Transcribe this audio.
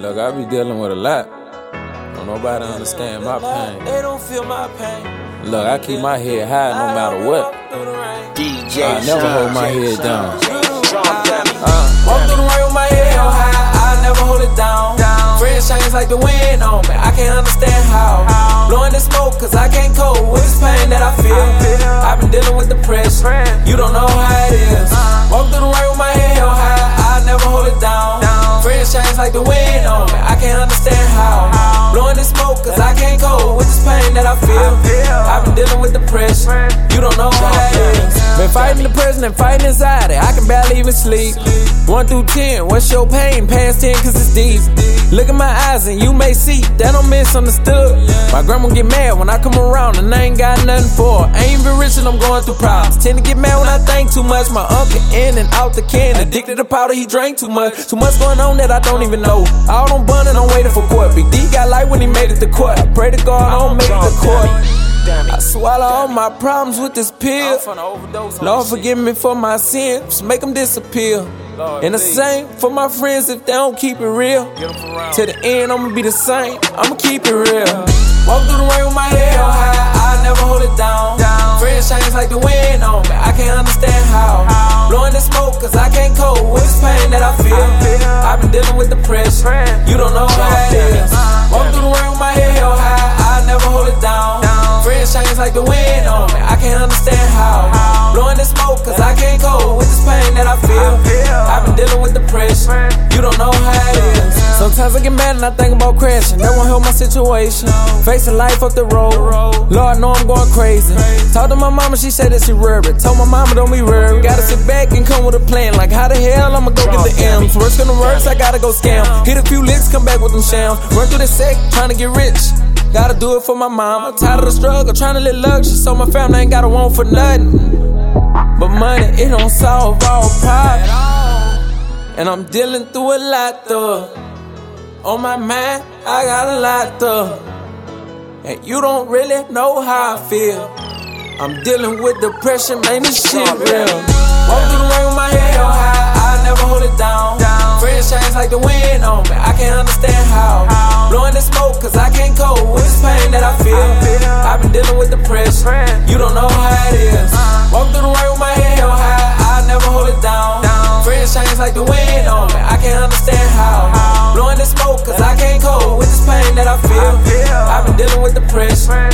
Look, I be dealing with a lot. Don't nobody understand my pain. They don't feel my pain. Look, I keep my head high no matter what. DJ I never hold my head down. Uh, walk through the rain with my head held high. I never hold it down. Friends change like the wind on me. I can't understand how. Blowing the smoke, cause I can't cope with this pain that I feel. I've been dealing with depression. You don't know how it is. Walk through the rain with my head held high. I never hold it down. Friends change like the wind on me. I can't understand how. Blowing the smoke, cause I can't cope with this pain that I feel. I've been dealing with depression. You don't know how it is. Been fighting depression and fighting anxiety. I can barely even sleep. 1 through 10, what's your pain? Past 10, cause it's deep. Look in my eyes and you may see that I'm misunderstood. My grandma get mad when I come around and I ain't got nothing for her. Ain't even rich and I'm going through problems. Tend to get mad when I think too much. My uncle in and out the can. Addicted to powder, he drank too much. Too much going on that I don't even know. All on bun and I'm waiting for court. Big D got light when he made it to court. I pray to God I don't make it to court. I swallow all my problems with this pill. Lord, forgive me for my sins, make them disappear. And the same for my friends if they don't keep it real. To the end, I'ma be the same, I'ma keep it real. Walk through the rain with my head held high, I never hold it down. Friends change like the wind on me, I can't understand how. Blowing the smoke, cause I can't cope with this pain that I feel. I've been dealing with depression, you don't Like the wind on me. I can't understand how. Blowing the smoke, cause I can't cope with this pain that I feel. I've been dealing with depression. You don't know how it is. Sometimes I get mad and I think about crashing. That won't help my situation. Facing life up the road. Lord, I know I'm going crazy. Talked to my mama, she said that she worried. Told my mama, don't be worried. Gotta sit back and come with a plan. Like, how the hell I'ma go get the M's? Worst gonna worst, I gotta go scam. Hit a few licks, come back with them shams. Run through the sec, trying to get rich. Gotta do it for my mom. I'm tired of the struggle, trying to live luxury, so my family ain't gotta want for nothing. But money, it don't solve all problems. And I'm dealing through a lot though. On my mind, I got a lot though. And you don't really know how I feel. I'm dealing with depression, man, this shit real. Walk through the rain with my head held high, I never hold it down. Friends change like the wind on me, I can't understand how. Blowing the smoke, cause I can't cope with this pain that I feel. I've been dealing with depression, you don't know how it is. Uh-huh. Walk through the rain with my head held high, I never hold it down. Friends change like the wind on me, I can't understand how. Blowing the smoke, cause I can't cope with this pain that I feel. I've been dealing with depression,